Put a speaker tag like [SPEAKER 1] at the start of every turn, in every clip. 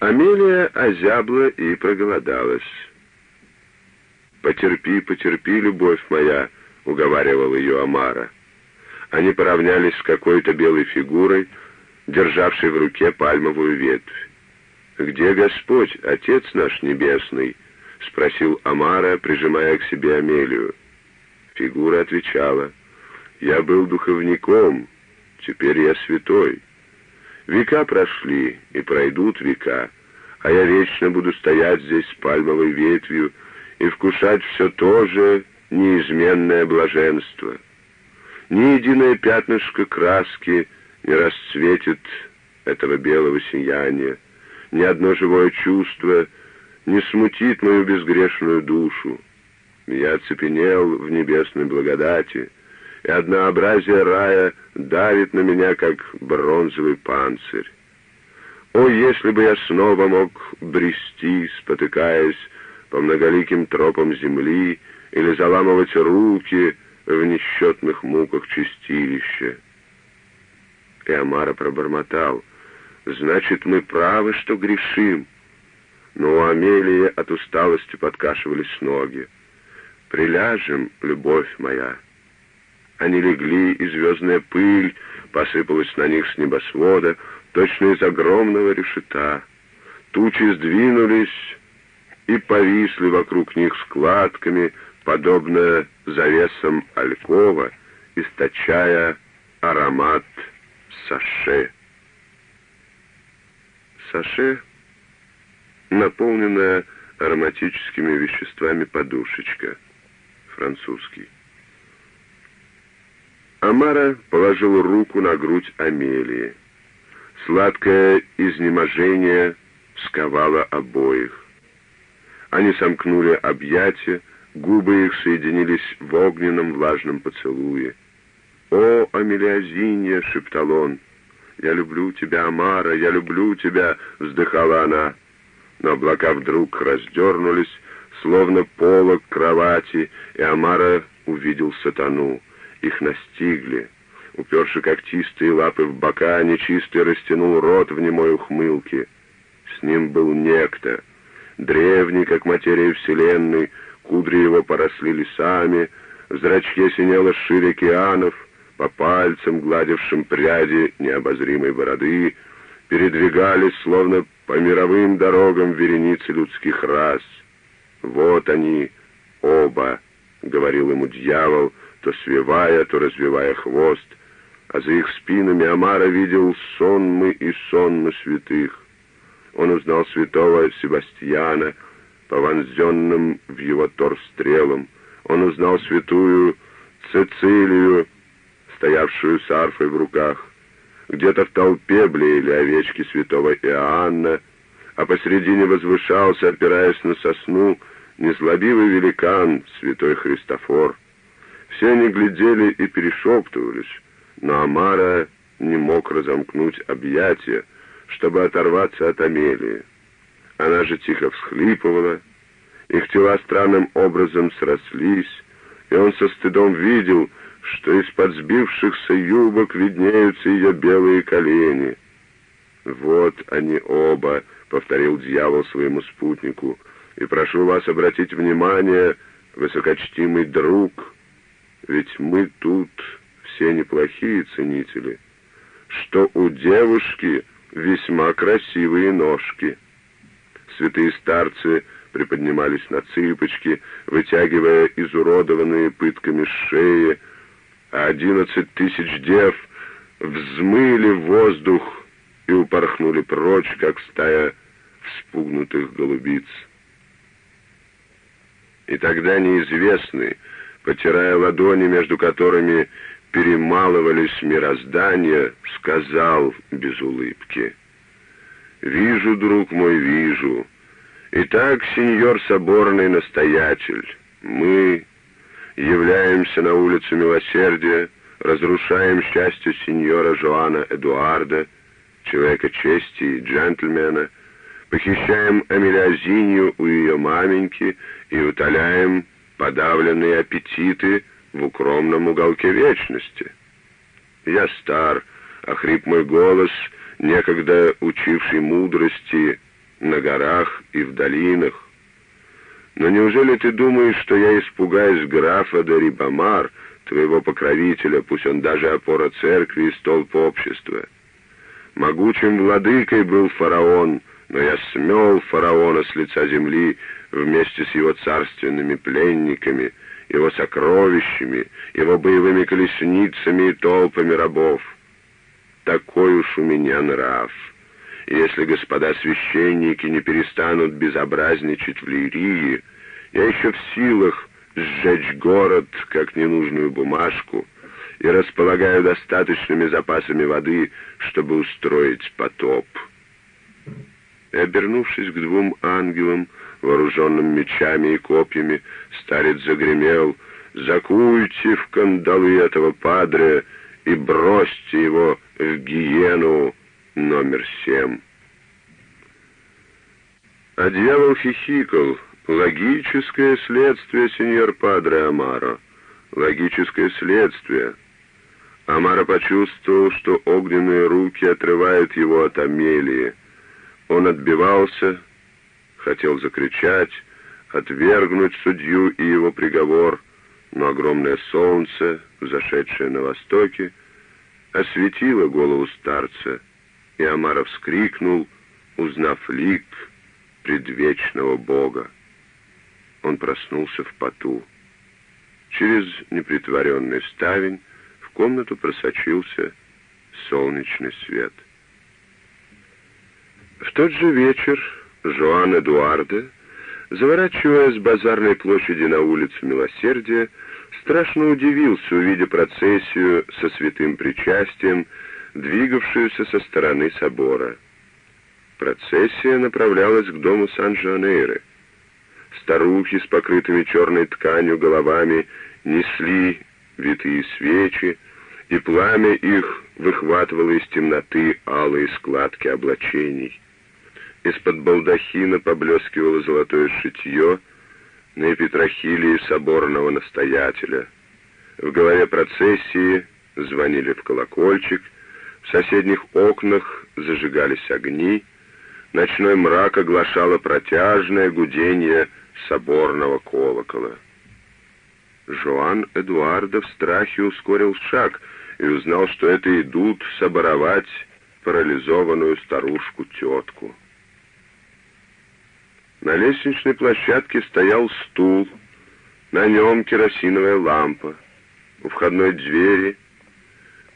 [SPEAKER 1] Амелия озябла и проголодалась. «Потерпи, потерпи, любовь моя», — уговаривал ее Амара. Они поравнялись с какой-то белой фигурой, державшей в руке пальмовую ветвь. «Где Господь, Отец наш Небесный?» — спросил Амара, прижимая к себе Амелию. Фигура отвечала, «Я был духовником, теперь я святой. Века прошли, и пройдут века, а я вечно буду стоять здесь с пальмовой ветвью и вкушать все то же неизменное блаженство. Ни единое пятнышко краски не расцветит этого белого сияния, ни одно живое чувство не смутит мою безгрешную душу. Я оцепенел в небесной благодати, и однообразие рая давит на меня, как бронзовый панцирь. О, если бы я снова мог брести, спотыкаясь по многоликим тропам земли, или заламывать руки в несчетных муках чистилища. И Амара пробормотал, «Значит, мы правы, что грешим». Но у Амелии от усталости подкашивались ноги. «Приляжем, любовь моя». Они легли, и звездная пыль посыпалась на них с небосвода, точно из огромного решета. Тучи сдвинулись и повисли вокруг них складками, подобно завесам алькова, источая аромат саше. Саше, наполненная ароматическими веществами подушечка, французский. Амара положил руку на грудь Амелии. Сладкое изнеможение сковало обоих. Они сомкнули объятия, губы их соединились в огненном влажном поцелуе. «О, Амелиазинья!» — шептал он. «Я люблю тебя, Амара, я люблю тебя!» — вздыхала она. Но облака вдруг раздернулись, словно полок кровати, и Амара увидел сатану. Их настигли. Уперши когтистые лапы в бока, нечистый растянул рот в немой ухмылке. С ним был некто, древний, как материя Вселенной, кудри его поросли лесами, в зрачке синело шире океанов, по пальцам, гладившим пряди необозримой бороды, передвигались, словно по мировым дорогам вереницы людских рас. «Вот они, оба», — говорил ему дьявол, то свивая, то развивая хвост, а за их спинами Амара видел сонмы и сонмы святых. Он узнал святого Себастьяна, по вонзенным в его торс стрелам. Он узнал святую Цицилию, стоявшую с арфой в руках. Где-то в толпе блеяли овечки святого Иоанна, а посредине возвышался, опираясь на сосну, незлобивый великан, святой Христофор. Все они глядели и перешептывались, но Амара не мог разомкнуть объятия, чтобы оторваться от Амелии. Она же тихо всхлипывала, их тела странным образом срослись, и он со стыдом видел, что из-под сбившихся юбок виднеются ее белые колени. «Вот они оба», — повторил дьявол своему спутнику, — «и прошу вас обратить внимание, высокочтимый друг, ведь мы тут все неплохие ценители, что у девушки весьма красивые ножки». Святые старцы приподнимались на цыпочки, вытягивая изуродованные пытками шеи, а одиннадцать тысяч дев взмыли воздух и упорхнули прочь, как стая вспугнутых голубиц. И тогда неизвестный, потирая ладони, между которыми перемалывались мироздания, сказал без улыбки, «Вижу, друг мой, вижу. Итак, сеньор соборный настоятель, мы являемся на улицу Милосердия, разрушаем счастье сеньора Жоана Эдуарда, человека чести и джентльмена, похищаем Амелиазинью у ее маменьки и утоляем подавленные аппетиты в укромном уголке вечности. Я стар, а хрип мой голос, некогда учивший мудрости, на горах и в долинах. Но неужели ты думаешь, что я испугаюсь графа де Рибамар, твоего покровителя, пусть он даже опора церкви и столб общества? Могучим владыкой был фараон, но я смел фараона с лица земли вместе с его царственными пленниками, его сокровищами, его боевыми колесницами и толпами рабов. Такой уж у меня нрав. Если господа священники не перестанут безобразничать в Лирии, я еще в силах сжечь город, как ненужную бумажку, и располагаю достаточными запасами воды, чтобы устроить потоп. И, обернувшись к двум ангелам, вооруженным мечами и копьями, старец загремел «Закуйте в кандалы этого падре и бросьте его в гиену номер семь». А дьявол хихикал. Логическое следствие, сеньор Падре Амаро. Логическое следствие. Амаро почувствовал, что огненные руки отрывают его от Амелии. Он отбивался, хотел закричать, отвергнуть судью и его приговор, но огромное солнце, зашедшее на востоке, осветило голову старца, и Амара вскрикнул, узнав лик предвечного Бога. Он проснулся в поту. Через непритворенный ставень в комнату просочился солнечный свет. В тот же вечер Жоан Эдуарда, заворачивая с базарной площади на улицу Милосердия, страшно удивился, увидя процессию со святым причастием, двигавшуюся со стороны собора. Процессия направлялась к дому Сан-Жанейре. Старухи с покрытыми черной тканью головами несли витые свечи, и пламя их выхватывало из темноты алые складки облачений. Из-под балдахина поблескивало золотое шитье на эпитрахилии соборного настоятеля. В голове процессии звонили в колокольчик, в соседних окнах зажигались огни, ночной мрак оглашало протяжное гудение соборного колокола. Жоан Эдуарда в страхе ускорил шаг и узнал, что это идут соборовать парализованную старушку-тетку. На лестничной площадке стоял стул, на нем керосиновая лампа. У входной двери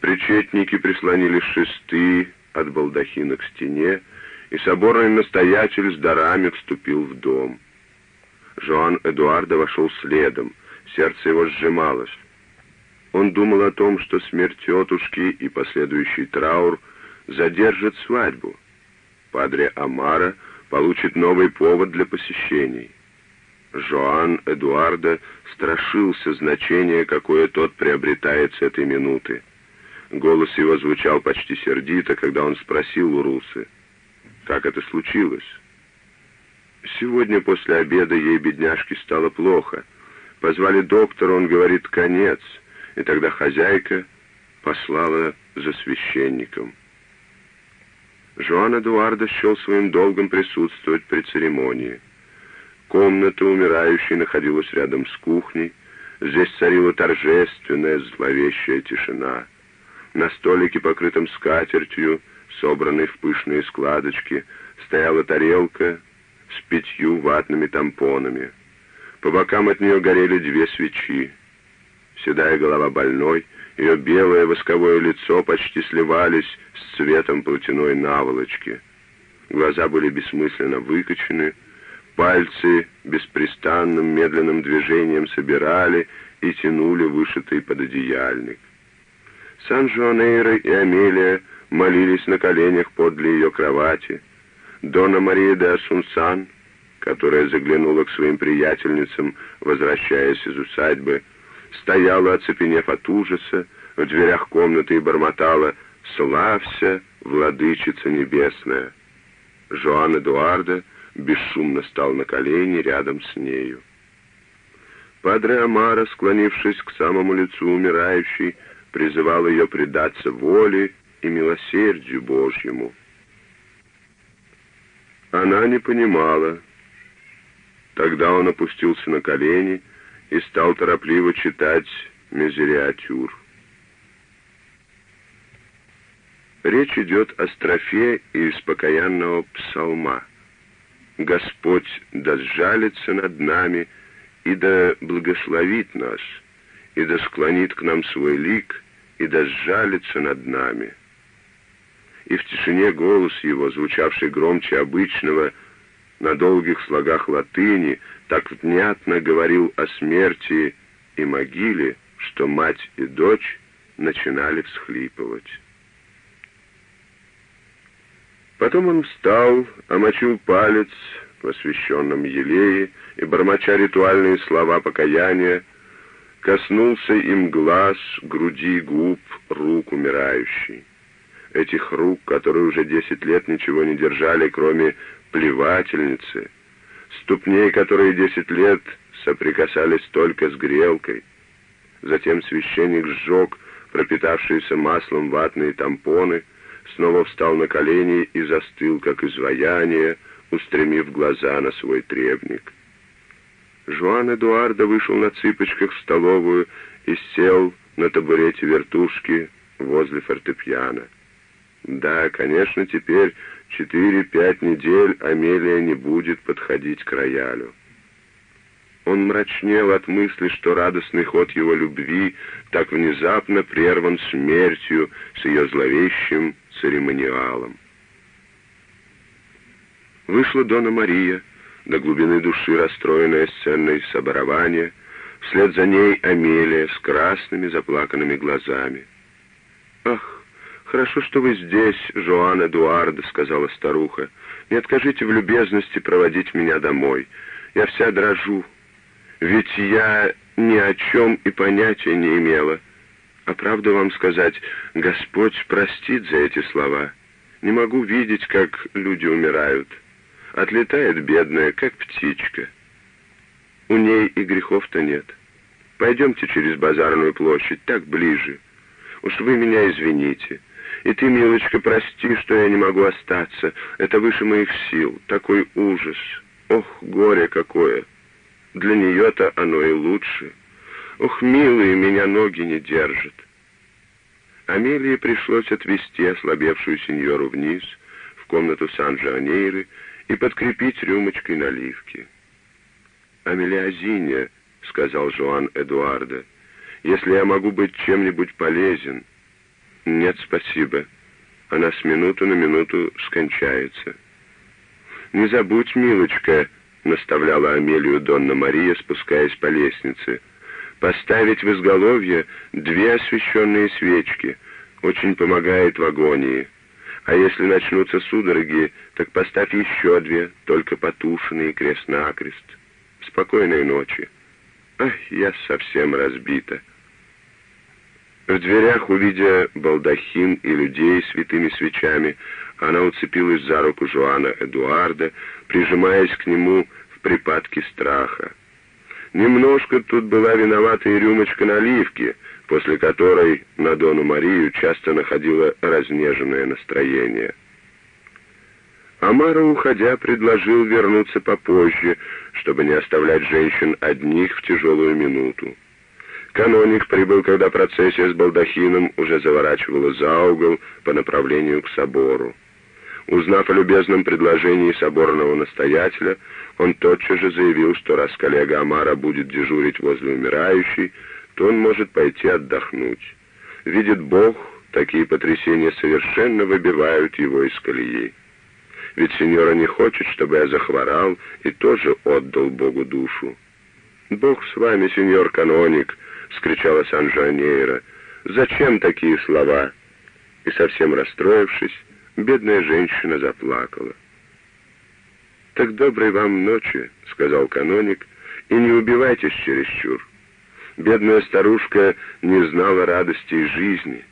[SPEAKER 1] причетники прислонили шесты от балдахина к стене, и соборный настоятель с дарами вступил в дом. Жоан Эдуарда вошел следом, сердце его сжималось. Он думал о том, что смерть тетушки и последующий траур задержат свадьбу. Падре Амара — получит новый повод для посещений. Жоан Эдуарда страшился значения, какое тот приобретает с этой минуты. Голос его звучал почти сердито, когда он спросил у Русы, как это случилось. Сегодня после обеда ей, бедняжке, стало плохо. Позвали доктора, он говорит, конец, и тогда хозяйка послала за священником. Жоан Эдуарда счел своим долгом присутствовать при церемонии. Комната умирающей находилась рядом с кухней. Здесь царила торжественная, зловещая тишина. На столике, покрытом скатертью, собранной в пышные складочки, стояла тарелка с пятью ватными тампонами. По бокам от нее горели две свечи. Седая голова больной — ее белое восковое лицо почти сливались с цветом платяной наволочки. Глаза были бессмысленно выкочены, пальцы беспрестанным медленным движением собирали и тянули вышитый пододеяльник. Сан-Жуанейро и Амелия молились на коленях подле ее кровати. Дона Мария де Асунсан, которая заглянула к своим приятельницам, возвращаясь из усадьбы, стояла, оцепенев от ужаса, в дверях комнаты и бормотала «Славься, владычица небесная!». Жоан Эдуарда бесшумно стал на колени рядом с нею. Падре Амара, склонившись к самому лицу умирающей, призывал ее предаться воле и милосердию Божьему. Она не понимала. Тогда он опустился на колени и стал торопливо читать мезериатюр. Речь идет о строфе из покаянного псалма. «Господь да сжалится над нами и да благословит нас, и да склонит к нам свой лик, и да сжалится над нами» и в тишине голос его, звучавший громче обычного, на долгих слогах латыни, так внятно говорил о смерти и могиле, что мать и дочь начинали всхлипывать. Потом он встал, омочил палец в освященном елее и, бормоча ритуальные слова покаяния, коснулся им глаз, груди, губ, рук умирающей этих рук, которые уже десять лет ничего не держали, кроме плевательницы, ступней, которые десять лет соприкасались только с грелкой. Затем священник сжег пропитавшиеся маслом ватные тампоны, снова встал на колени и застыл, как изваяние, устремив глаза на свой требник. Жуан Эдуардо вышел на цыпочках в столовую и сел на табурете вертушки возле фортепиано. Да, конечно, теперь четыре-пять недель Амелия не будет подходить к роялю. Он мрачнел от мысли, что радостный ход его любви так внезапно прерван смертью с ее зловещим церемониалом. Вышла Дона Мария, до глубины души расстроенная сценой соборования, вслед за ней Амелия с красными заплаканными глазами. «Ах, «Хорошо, что вы здесь, Жоан Эдуарда», — сказала старуха. «Не откажите в любезности проводить меня домой. Я вся дрожу. Ведь я ни о чем и понятия не имела. А правду вам сказать, Господь простит за эти слова. Не могу видеть, как люди умирают. Отлетает бедная, как птичка. У ней и грехов-то нет. Пойдемте через базарную площадь, так ближе. Уж вы меня извините». И ты, милочка, прости, что я не могу остаться. Это выше моих сил. Такой ужас. Ох, горе какое. Для нее-то оно и лучше. Ох, милые, меня ноги не держат. Амелии пришлось отвезти ослабевшую сеньору вниз, в комнату Сан-Жанейры, и подкрепить рюмочкой наливки. «Амелиазиня», — сказал Жуан Эдуарда, — «если я могу быть чем-нибудь полезен, «Нет, спасибо. Она с минуту на минуту скончается». «Не забудь, милочка», — наставляла Амелию Донна Мария, спускаясь по лестнице, «поставить в изголовье две освещенные свечки. Очень помогает в агонии. А если начнутся судороги, так поставь еще две, только потушенные крест-накрест. Спокойной ночи. Ах, я совсем разбита». В дверях, увидя балдахин и людей с святыми свечами, она уцепилась за руку Жуана Эдуарда, прижимаясь к нему в припадке страха. Немножко тут была виновата и рюмочка наливки, после которой на Дону Марию часто находило разнеженное настроение. Амара, уходя, предложил вернуться попозже, чтобы не оставлять женщин одних в тяжелую минуту. Каноник прибыл, когда процессия с балдахином уже заворачивала за угол по направлению к собору. Узнав о любезном предложении соборного настоятеля, он тотчас же заявил, что раз коллега Амара будет дежурить возле умирающей, то он может пойти отдохнуть. Видит Бог, такие потрясения совершенно выбивают его из колеи. Ведь сеньора не хочет, чтобы я захворал и тоже отдал Богу душу. «Бог с вами, сеньор каноник», — скричала Сан-Жанейро. «Зачем такие слова?» И совсем расстроившись, бедная женщина заплакала. «Так доброй вам ночи», — сказал каноник, — «и не убивайтесь чересчур. Бедная старушка не знала радости и жизни.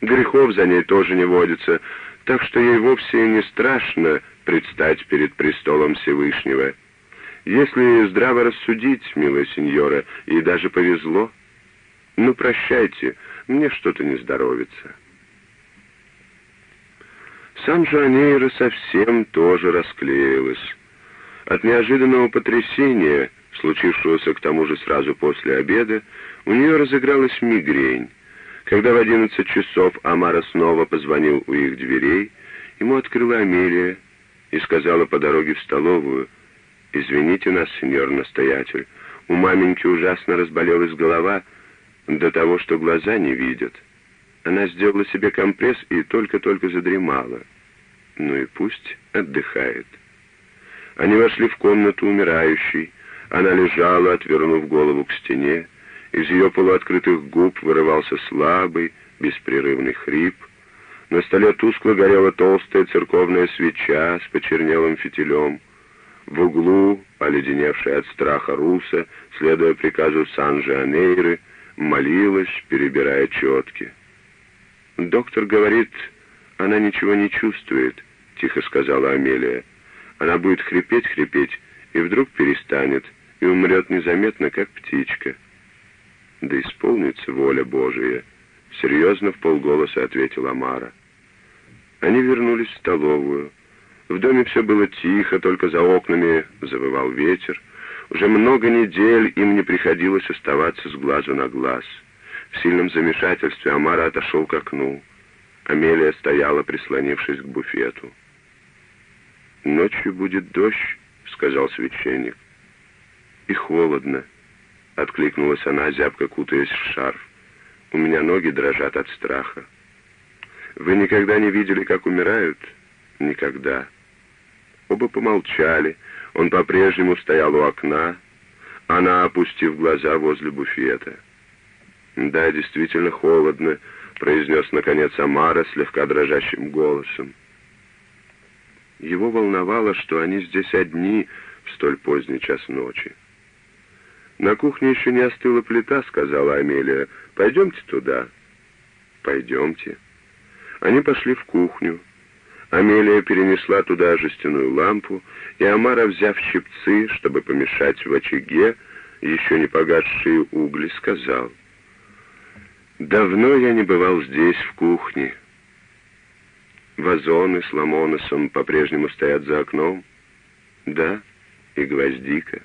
[SPEAKER 1] Грехов за ней тоже не водится, так что ей вовсе не страшно предстать перед престолом Всевышнего». Если здраво рассудить, милая сеньора, и даже повезло, ну прощайте, мне что-то не здоровится. Сан-Жанейро совсем тоже расклеилась. От неожиданного потрясения, случившегося к тому же сразу после обеда, у нее разыгралась мигрень. Когда в одиннадцать часов Амара снова позвонил у их дверей, ему открыла Амелия и сказала по дороге в столовую, «Извините нас, сеньор-настоятель, у маменьки ужасно разболелась голова до того, что глаза не видят. Она сделала себе компресс и только-только задремала. Ну и пусть отдыхает». Они вошли в комнату умирающей. Она лежала, отвернув голову к стене. Из ее полуоткрытых губ вырывался слабый, беспрерывный хрип. На столе тускло горела толстая церковная свеча с почернелым фитилем. В углу, оледеневшая от страха Руса, следуя приказу Сан-Жанейры, молилась, перебирая четки. «Доктор говорит, она ничего не чувствует», — тихо сказала Амелия. «Она будет хрипеть-хрипеть, и вдруг перестанет, и умрет незаметно, как птичка» да исполнится воля Божия», — серьезно в полголоса ответила Амара. Они вернулись в столовую. В доме все было тихо, только за окнами завывал ветер. Уже много недель им не приходилось оставаться с глазу на глаз. В сильном замешательстве Амара отошел к окну. Амелия стояла, прислонившись к буфету. «Ночью будет дождь», — сказал священник. «И холодно», — откликнулась она, зябко кутаясь в шарф. «У меня ноги дрожат от страха». «Вы никогда не видели, как умирают?» «Никогда». Оба помолчали. Он по-прежнему стоял у окна, она, опустив глаза возле буфета. «Да, действительно холодно», — произнес, наконец, Амара слегка дрожащим голосом. Его волновало, что они здесь одни в столь поздний час ночи. «На кухне еще не остыла плита», — сказала Амелия. «Пойдемте туда». «Пойдемте». Они пошли в кухню. Амелия перенесла туда жестяную лампу, и Амара, взяв щипцы, чтобы помешать в очаге, еще не погасшие угли, сказал. «Давно я не бывал здесь, в кухне. Вазоны с ламоносом по-прежнему стоят за окном. Да, и гвоздика».